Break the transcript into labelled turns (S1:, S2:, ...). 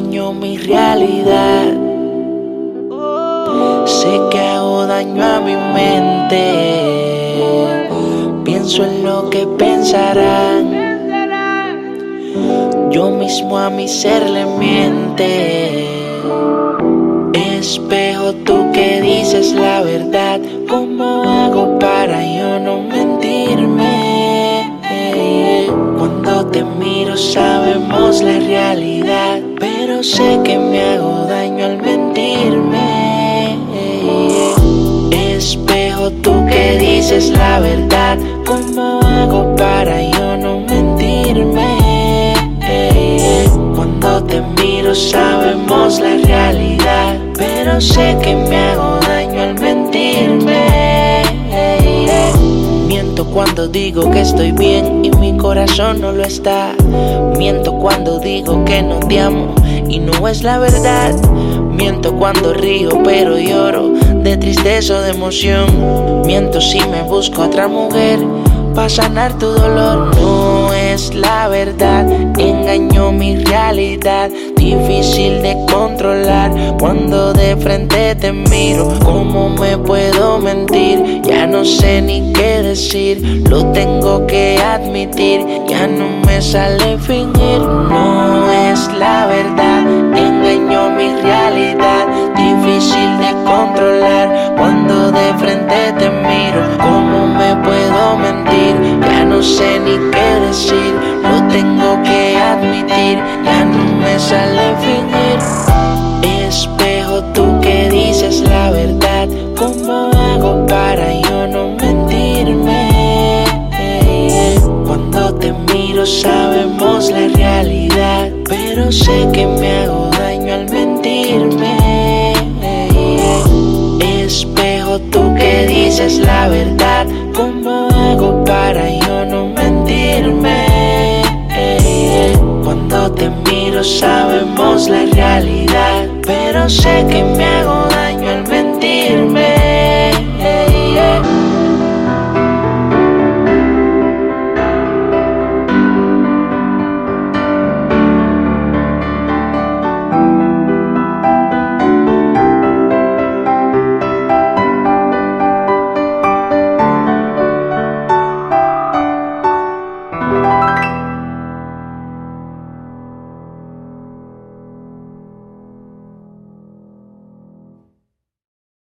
S1: mi realidad. Sé que hago daño a mi mente. Pienso en lo que pensarán. Yo mismo a mi ser le miente. Espejo, tú que dices la verdad. ¿Cómo la realidad, pero sé que me hago daño al mentirme. Espejo, tú que dices la verdad, ¿cómo hago para yo no mentirme? Cuando te miro sabemos la realidad, pero sé que me hago daño al mentirme. Miento cuando digo que estoy bien y mi corazón no lo está. Miento cuando digo que no te amo y no es la verdad. Miento cuando río pero lloro de tristeza o de emoción. Miento si me busco otra mujer para sanar tu dolor. No es la verdad, engaño mi realidad. Difícil de controlar cuando de frente te miro. ¿Cómo me puedo mentir? Ya no sé ni qué Lo tengo que admitir. Ya no me sale fingir. No es la verdad, engaño mi realidad. Difícil de controlar cuando de frente te miro. ¿Cómo me puedo mentir? Ya no sé ni qué decir. Lo tengo que admitir. Ya no me sale fingir. Sabemos la realidad, pero sé que me hago daño al mentirme. Espejo, tú que dices la verdad, ¿cómo hago para yo no mentirme? Cuando te miro sabemos la realidad, pero sé que me